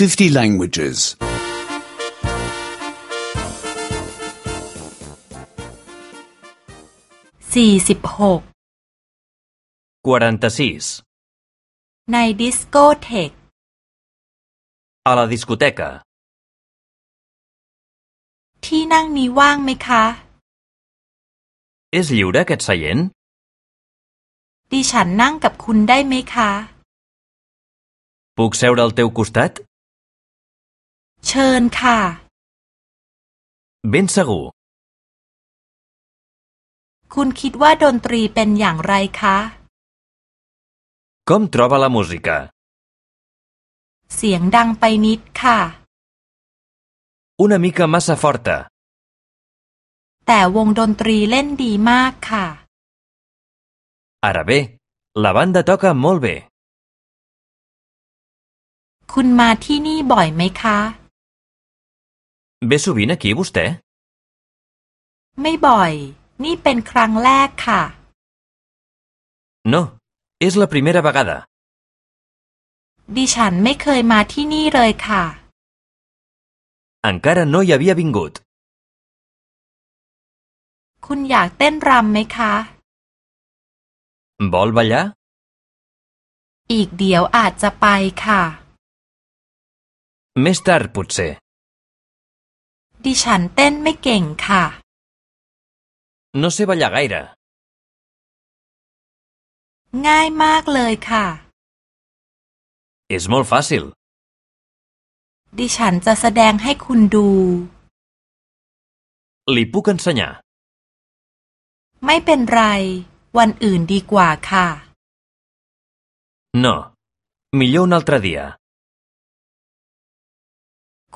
50 languages. สี่สิบหก 46. ในดิสโกเทก A la discoteca. ที่นั่งนี้ว่างไหมคะ És lliure aquest seient? ดิฉันนั่งกับคุณได้ไหมคะ Puc seure al teu costat? เชิญค่ะ Ben segur. คุณคิดว่าดนตรีเป็นอย่างไรคะ Com troba la música? เสียงดังไปนิดค่ะ Una mica massa forta. แต่วงดนตรีเล่นดีมากค่ะ Ara bé, la banda toca molt bé. คุณมาที่นี่บ่อยไหมคะ Ve sovint aquí vostè? ไม่บ่อย นี่เป็นครั้งแรกค่ะ No, és la primera vegada. ดิฉันไม่เคยมาที่นี่เลยค่ะ Encara no hi havia vingut. คุณอยากเต้นรำไหมคะ Vol ballar? อีกเดี๋ยวอาจจะไปค่ะ Més tard, potser. ดิฉันเต้นไม่เก่งค่ะ No sé ballar gaire. ง่ายมากเลยค่ะ És molt fàcil. ดิฉันจะแสดงให้คุณดู Li puc ensenyar. ไม่เป็นไร วันอื่นดีกว่าค่ะ No. Millor un altre dia.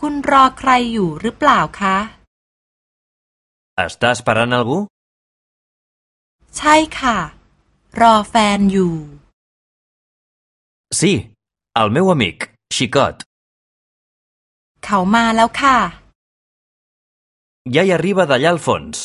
คุณรอใครอยู่หรือเปล่าคะ Està esperant algú? ใช่ค่ะ รอแฟนอยู่ Sí, el meu amic, Xicot. เขามาแล้วค่ะ Ja hi arriba d'allà al fons.